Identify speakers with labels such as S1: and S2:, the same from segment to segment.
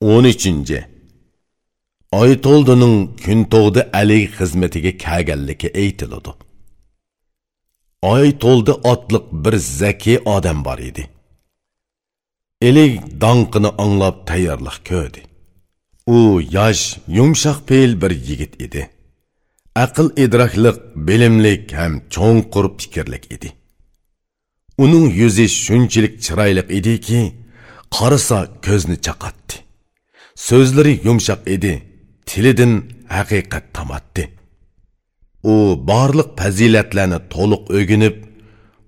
S1: 13. Aytoldining kun to'g'di Ali xizmatiga kelganligi aytiladi. Aytoldi otliq bir zaki odam bor edi. Elik donqini anglab tayyorlik ko'rdi. U yosh, yumshoq fe'l bir yigit edi. Aql idroklik, bilimlik ham cho'nqur fikrlik edi. Uning yuzi shunchalik chiroyli ediki, qarasa ko'zni chaqatdi. So'zlari yumshoq edi, tilidan haqiqat tamatdi. U barliq fazilatlarni to'liq o'ginib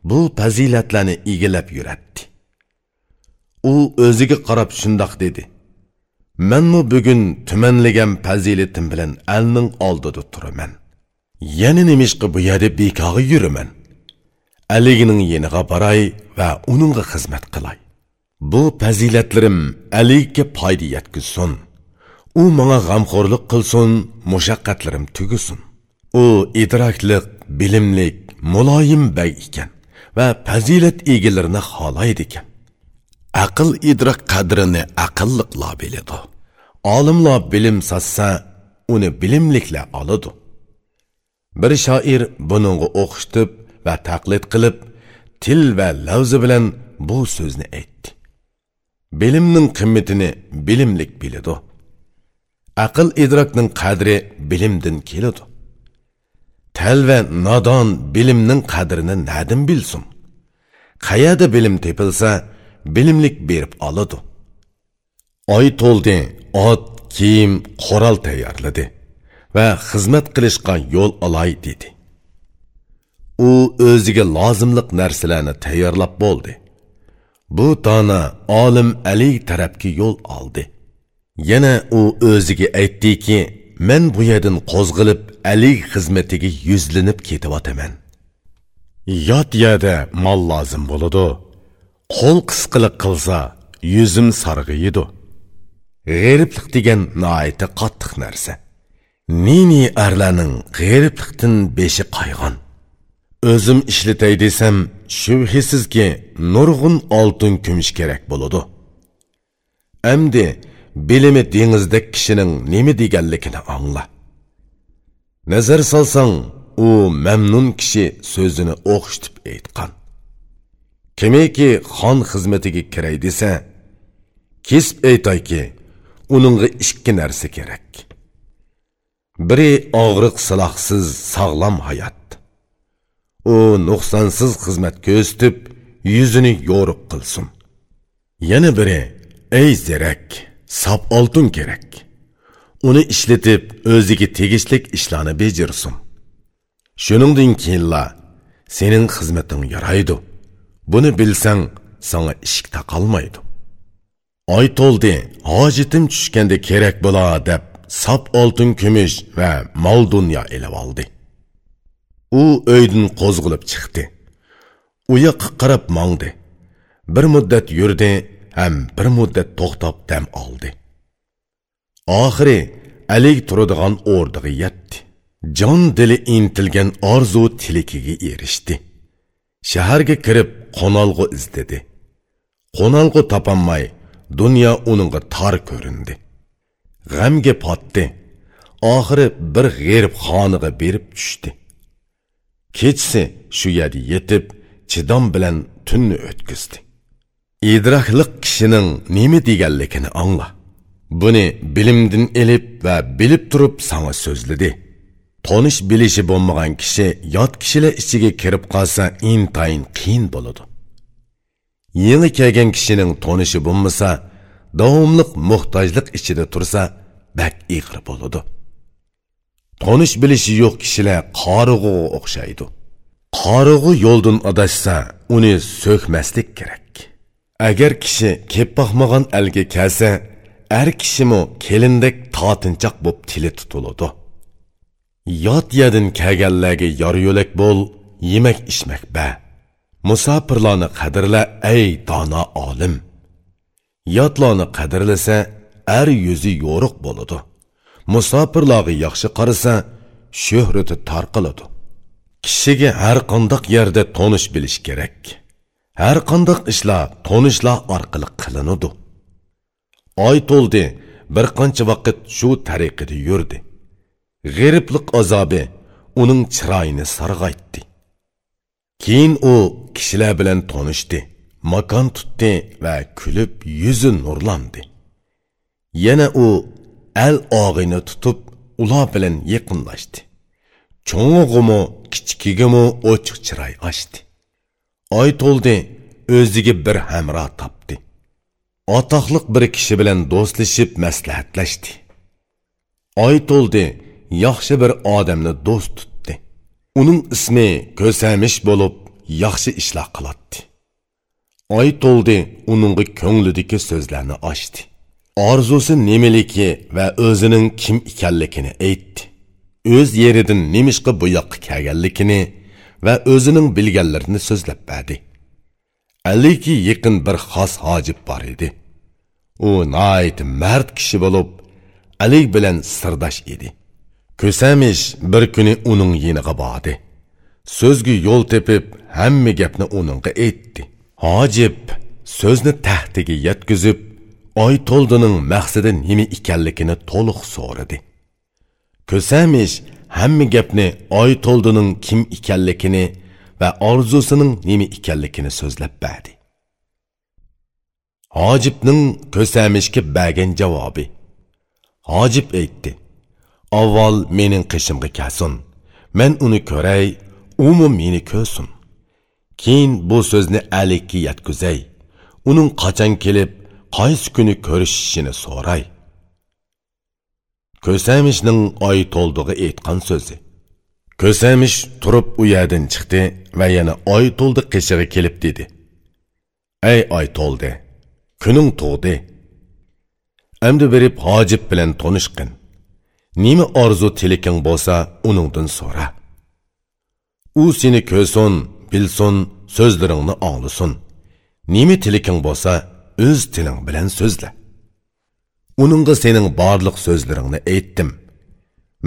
S1: bu fazilatlarni egilab yuratdi. U o'ziga qarab shundoq dedi: "Menmi bugun tumanlagan fazilatim bilan alning oldida turaman. Yana nimishqi bu yerda bekoga yuraman. Aligining yeniga boray va uningga xizmat qilay." Bu fazilatlarim Aliga foyda yetkazsin. U menga g'amxo'rlik qilsin, mushaqqatlarim tugusin. U idroklik, bilimlik, muloyim bay ekan va fazilat egalarini xohlaydi ekan. Aql idrok qadrini aqlliqlar biladi. Olimlar bilim sassa, uni bilimliklar oladi. Bir shoir buningga o'qishtib va taqlid qilib, til va lavzi bilan bu so'zni aytdi. Bilimning qimmatini bilimlik biladi. Aql idrokning qadri bilimdan keladi. Tal va nodon bilimning qadrini nadim bilsin. Qayerda bilim tepilsa bilimlik berib oladi. Oy to'ldi ot kiyim qoral tayyorladi va xizmat qilishga yo'l olay dedi. U o'ziga lozimliq narsalarni tayyorlab bo'ldi. Bu tana olim Ali tarafga yo'l oldi. Yana u o'ziga aytdiki, men bu yerdan qo'zg'ilib Ali xizmatiga yuzlanib ketyapman. Yot yerda mol lozim bo'ladi. Qo'l qisqilik qilsa, yuzim sarg'iydi. G'eriblik degan noayti qattiq narsa. Nini arlarning g'eriblikdan beshi qaygon. O'zim ishlatay desam, shubhisizki nurg'un oltin kumush kerak bo'ladi amdi bilimi dengizdek kishining nima deganligini angla. Nazar solsang u mamnun kishi so'zini o'xshitib aytgan kimiki xon xizmatiga kiray desa kesib aytayki uningga ikki narsa kerak. Biri og'riq silohsiz sog'lom hayot. U nuqsonsiz xizmat ko'rsatib yuzini yo'riq qilsin. Yana biri ey zerak sop oltin kerak. Uni ishlatib o'ziga tegishlik ishlarni bejirsin shuningdan keyinla sening xizmating yaraydi. Buni bilsang sanga ishk taqolmaydi oy to'ldi hojitim tushganda kerak bo'la deb sop oltin kumush va mol dunyo ilib oldi. U uydan qo'zg'ilib chiqdi. U yoqqa qarab mongdi bir muddat yurdi ham bir muddat to'xtab dam oldi. Oxiri alik turadigan o'rniga yetdi jon dili intilgan orzu tilikiga erishdi. Shaharga kirib qo'nalg'u izladi. Qo'nalg'u topolmay dunyo uningga tor ko'rindi. G'amga potdi. Oxiri bir g'erib xoniga berib tushdi. Kechsi shu yerga yetib chidom bilan tunni o'tkazdi. Idrohliq kishining nima deganligini angla buni bilimdin elib va bilib turib sana so'zladi. Tonish bilishi bo'lmagan kishi yot kishilar ichiga kirib qolsa intayin qiyin bo'ladi. Yangi kelgan kishining tonishi bo'lmasa davomliq muhtojlik ichida tursa bak ig'ir bo'ladi. Tonish bilishi yo'q kishilar qorig'uga o'xshaydi. Qorig'u yo'ldan adashsa uni so'kmaslik kerak. Agar kishi kep boqmagan alga kelsa er kishimi kelindek totinchoq bo'lib tili tutiladi yot yadin kelganlarga yor yo'lak bo'l yemak ichmak ba. Musofirlarni qadrla ey dono olim. Yotlarni qadrlasa er yuzi yo'riq bo'ladi. Musofirlarga yaxshi qarasa shuhrati tarqaladi. Kishiga har qandoq yerda tonish bilish kerak. Har qandoq ishlar tonishlar orqali qilinadi. Oy to'ldi bir qancha vaqt shu tariqada yurdi. G'eriblik azobi uning chiroyini sarg'aytdi. Keyin u kishilar bilan tanishdi makon tutdi va kulib yuzi nurlandi. Yana u al og'ini tutib ular bilan yaqinlashdi cho'ng'ig'imi kichigimi ochiq чырай ochdi Ай толды, o'ziga бір әмра тапты. Атақлық бір кіші білін do'stlashib maslahatlashdi Ай толды, яқшы бір адамны дост тұтты. Оның ismi көсәміш болып, яқшы ishlar қылатты. Ай толды, оныңғы көңлідікі сөзләні ашты. Orzusi nimaligi va o'zining kim ekanligini aytdi. O'z yeridan nemishqa bu yoqqa kelganligini va o'zining bilganlarini so'zlab berdi. Aliki yaqin bir xos hojib bor edi. U nayt mard kishi bo'lib ali bilan sirdosh edi. Ko'samish bir kuni uning yeniga bordi. So'zga yo'l tepib hamma gapni uningga aytdi. Hojib so'zni tahtiga yetkazib oy to'ldining maqsadi nima ekanligini to'liq so'radi. Ko'samish hamma gapni oy to'ldining kim ekanligini va orzusining nima ekanligini so'zlab berdi. Hojibning ko'samishga bergan javobi. Hojib aytdi avval mening qishimga kelsin men uni ko'ray umi meni ko'rsin. Keyin bu so'zni alikka yetkazay uning qachon kelib qaysi kuni ko'rishishini so'ray. Ko'samishning oy to'ldig'i aytgan so'zi. Ko'samish turib u yerdan chiqdi va yana oy to'ldi qishig'i kelib dedi. Ey oy to'ldi kuning tug'di. Endi berib hojib bilan tanishqin nima orzu tilaking bo'lsa uningdan so'ra. U seni ko'rsin bilsin so'zlaringni anglasin nima tilaking bo'lsa o'z tiling bilan so'zla. Uningga sening barliq so'zlaringni aytdim.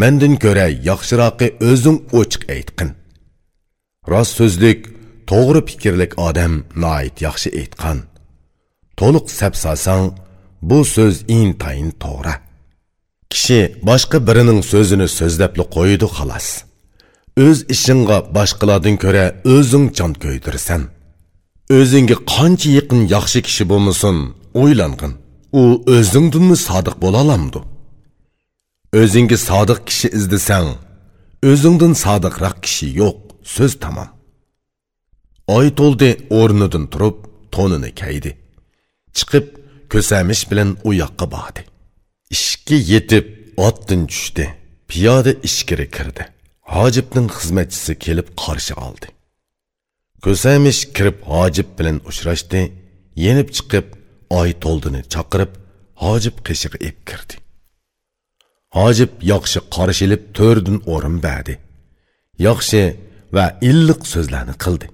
S1: Mendan ko'ra yaxshiroqi o'zing ochiq aytqin. Rost so'zlik to'g'ri fikrlik odam noit yaxshi aytgan to'liq sapsasang bu so'z intayin to'g'ri. Kishi boshqa birining so'zini so'zlabli qo'ydi xolos. O'z ishingga boshqalardan ko'ra o'zing jon ko'ydirsan o'zingga qancha yaqin yaxshi kishi bo'lmasin o'ylangin. U o'zingdinmi sodiq bo'la olamdi o'zingga sodiq kishi izlasang o'zingdan sodiqroq kishi yo'q so'z tamom. Oy to'ldi o'rnidan turib to'nini kaydi. Chiqib ko'samish bilan u yoqqa bordi. İshga yetib otdan tushdi. Piyoda ichkari kirdi. Hojibning xizmatchisi kelib qarshi oldi ko'samish kirib hojib bilan uchrashdi. Yenib chiqib oy to'ldini chaqirib hojib qishig'i ep kirdi. Hojib yaxshi qarshilib to'rdin o'rin berdi yaxshi va illiq so'zlarni qildi.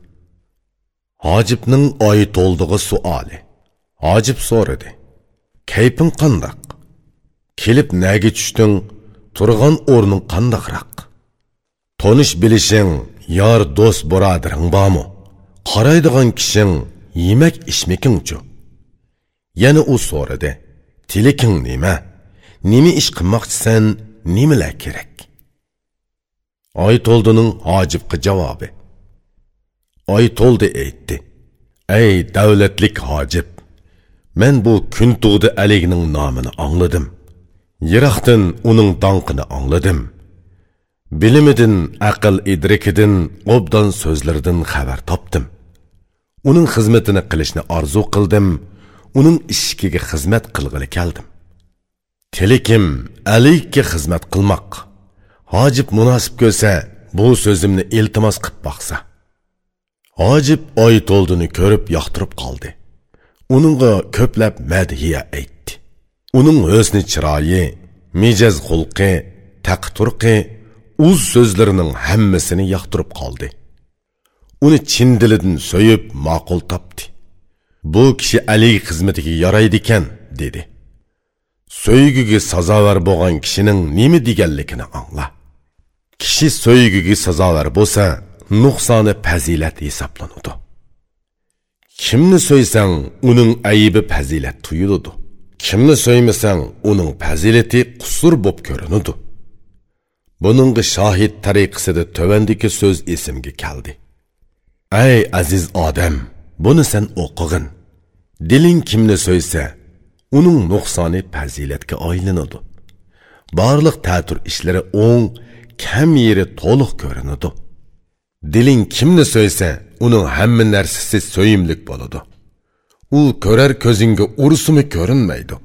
S1: Hojibning oyi to'ldig'i suoli. Hojib so'radi. Kayping qandoq kelib naga tushding? Turgan o'rning qandoqroq tonish bilishing yor do'st birodaring bormi? Qaraydigan kishing yemak ichmakingchu yana u so'radi tiliking nima? Nima ish qilmoqchisan? Nimalar kerak? Oy to'ldining hojibga javobi. Oy to'ldi aytdi ey davlatlik hojib men bu kun tug'di aligning nomini angladim yiroqdan uning donqini angladim bilimidan aql idrikidan obdon so'zlardan xabar topdim. Uning xizmatini qilishni orzu qildim. Uning ishkiga xizmat qilg'ili keldim. Tilikim alikka xizmat qilmoq. Hojib munosib ko'rsa bu so'zimni iltimos qilib boqsa. Hojib oy to'ldini ko'rib yoqtirib qoldi. Uningga ko'plab madhiya aytdi. Uning husni chiroyi mijaz xulqi taqturqi uz so'zlarining hammasini yoqtirib qoldi. Uni chin dilidan so'yib ma'qul topdi. Bu kishi ali xizmatiga yaraydi ekan dedi. So'ygiga sazovar bo'lgan kishining nima deganligini angla. Kishi so'ygiga sazovar bo'lsa nuqsoni fazilat hisoblanadi. Kimni so'ysang uning ayibi fazilat tuyuladi. Kimni so'ymasang uning fazilati qusur bo'lib ko'rinadi. Buningga shohid tariqasida tövandagi so'z esimga keldi ey aziz odam buni sen o'qig'in. Diling kimni so'ysa uning nuqsoni fazilatga aylanadi. Barliq ta'tur ishlari o'ng kam yeri to'liq ko'rinadi. Diling kimni so'ysa uning hamma narsasi so'yimlik bo'ladi. U ko'rar ko'zingga ursimi ko'rinmaydi.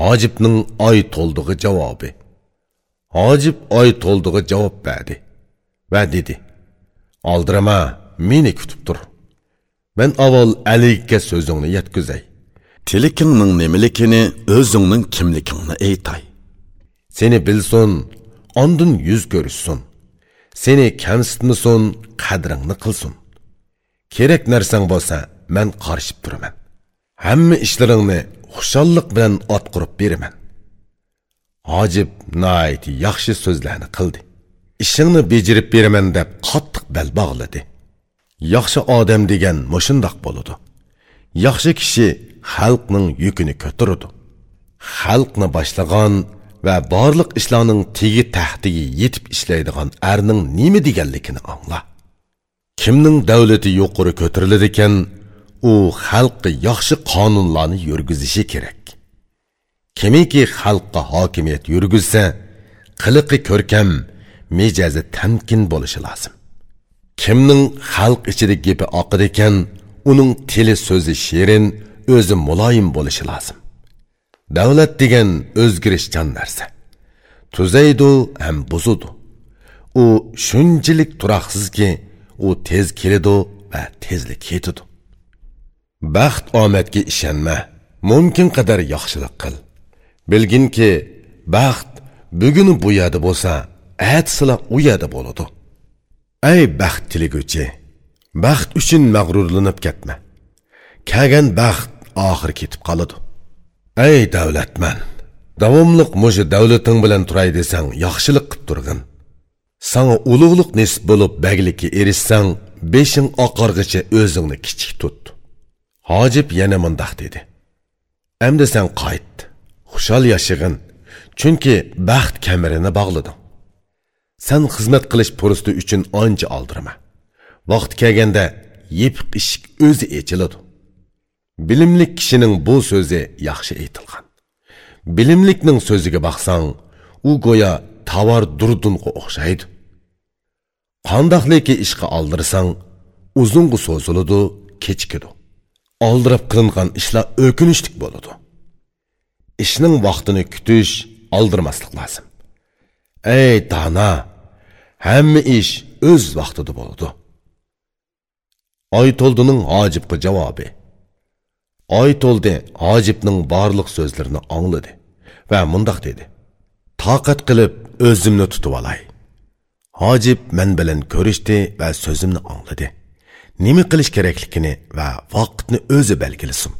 S1: Hojibning oy to'ldig'i javobi. Hojib oy to'ldig'i javob berdi va dedi oldirama meni kutib tur. Man avval aligga so'zingni yetkazay.
S2: Tilikingning nimaligini o'zingning kimligingni aytay.
S1: Seni bilsin ondin yuz ko'rishsin. Seni kamsitmasin qadringni qilsin. Kerak narsang bo'lsa man qarshib turaman. Hamma ishlaringni xushalliq bilan otqurib beraman. Hojib nayti yaxshi so'zlarni qildi ishingni bejirib beraman deb qattiq bel bog'ladi yaxshi odam degan mushundoq bo'ladi yaxshi kishi xalqning yukini ko'taradi xalqni boshlagan va barliq ishlarning tegi taxtiga yetib ishlaydigan erning nima deganligini angla kimning davlati yuqori ko'tariladi ekan u xalqqa yaxshi qonunlarni yurgizishi kerak. Kimiki xalqqa hokimiyat yurgizsa qiliqi ko'rkam mijazi tamkin bo'lishi lozim. Kimning xalq ichida gapi oqir ekan uning tili so'zi shirin o'zi muloyim bo'lishi lozim. Davlat degan o'zgarishchan narsa. Tuzaydu ham buzudu. U shunchalik turoqsizki u tez keladi va tezli ketadi baxt omadga ishonma mumkin qadar yaxshilik qil. Bilginki baxt bugun bu yerda bo'lsa atsila u yerda bo'ladi. Ey baxt tiliguvchi baxt uchun mag'rurlanib ketma. Kelgan baxt oxir ketib qoladi. Ey davlatman davomliq mushu davlating bilan turay desang yaxshilik qilib turg'in. Sanga ulug'liq nisb bo'lib baglikka erishsang beshing oqarg'icha o'zingni kichik tut. Hojib yana mundoq dedi. Endi sen qayt. Xushal yashag'in chunki baxt kamirini bog'lading sen xizmat qilish pursti uchun ancha oldirma vaqt kelganda yepiq eshik o'zi echiladi. Bilimli kishining bu so'zi yaxshi aytilgan. Bilimlikning so'ziga baxsang u go'yo tovar durdunga o'xshaydi. Qandoqliki ishga oldirsang uzunga so'ziladi kechikadi. Oldirib qilingan ishlar o'kinishlik bo'ladi. Ishning vaqtini kutish oldirmaslik lozim ey dona hamma ish o'z vaqtida bo'ladi oyto'ldining hojibga javobi oy to'ldi hojibning barliq so'zlarini angladi va mundoq dedi. Toqat qilib o'zimni tutib olay hojib men bilan ko'rishdi va so'zimni angladi nima qilish kerakligini va vaqtni o'zi belgilasin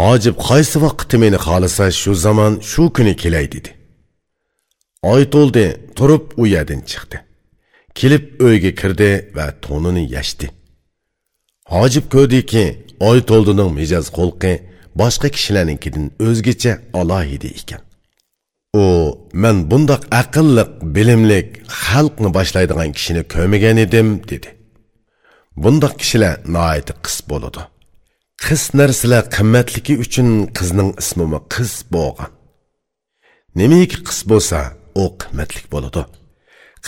S1: hojib qaysi vaqtda meni xohlasa shu zamon shu kuni kelay dedi. Oy to'ldi turib u yerdan chiqdi. Kelib uyga kirdi va to'nini yashdi. Hojib ko'rdiki oy to'ldining mijoz qo'lqi boshqa kishilarnikidan o'zgacha alohida ekan. U men bundoq aqlliq bilimlik xalqni boshlaydigan kishini ko'rmagan edim dedi. Bundoq kishilar noayti qis bo'ladi. Qis narsalar qimmatligi uchun qizning ismimi qiz bo'lgan. Nimaki qis bo'lsa u qimmatlik bo'ladi.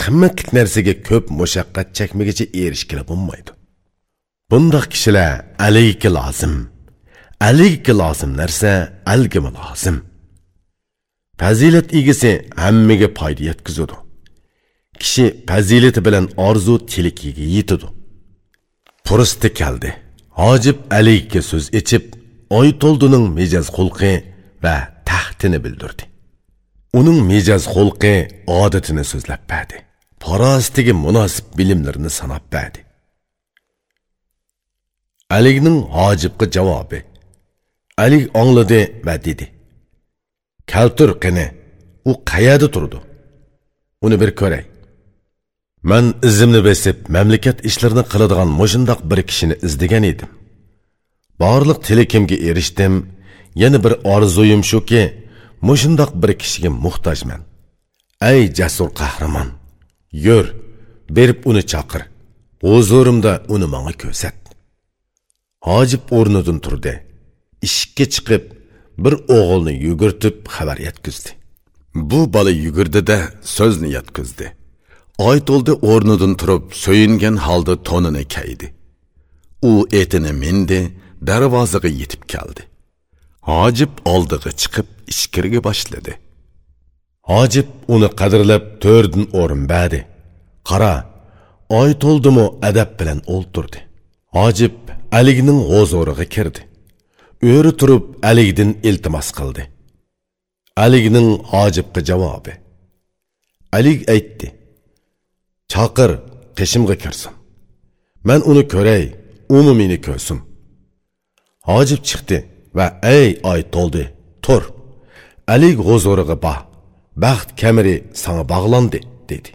S1: Qimmatlik narsaga ko'p mushaqqat chekmagicha erishgili bo'lmaydi. Bundoq kishilar alayki lozim alayki lozim narsa algimi lozim. Fazilat egisi hammaga foyda yetkazadi. Kishi fazilati bilan orzu tilikiga yetadi. Puristi keldi hojib alikka so'z ichib oy to'ldining mijoz xulqi va taxtini bildirdi. Uning mijoz xulqi odatini so'zlab berdi farostiga munosib bilimlarini sanab berdi alikning hojibga javobi. Alik ongladi va dedi. Kaltur qini u qayerda turdi? Uni bir ko'ray. Man izimni besib mamlakat ishlarini qiladigan mushundoq bir kishini izlagan edim. Borliq tilakimga erishdim? Yana bir orzuyim shuki mushundoq bir kishiga muhtojman. Ay jasur qahramon yur berib uni chaqir. Huzurimda uni manga ko'rsat. Hojib o'rnidan turdi. Ishikka chiqib bir o'g'ilni yugurtib xabar yetkazdi.
S2: Bu bola yugurdida so'zni yetkazdi. Oy to'ldi o'rnidan turib so'yingan holda to'nini kaydi. U etini mindi darvozaga yetib keldi. Hojib oldiga chiqib ichkiriga boshladi.
S1: Hojib uni qadrlab to'rdin o'rin berdi qara oy to'ldimu adab bilan o'ltirdi. Hojib aligning g'o'zoriga kirdi. O'ri turib aligdan iltimos qildi. Aligning hojibga javobi. Alik aytdi chaqir qishimga kirsin. Man uni ko'ray uni meni ko'rsin. Hojib chiqdi va ey oy to'ldi tur. əlik qozorığı bax, bəxt kəmiri sana bağlandı, dedi.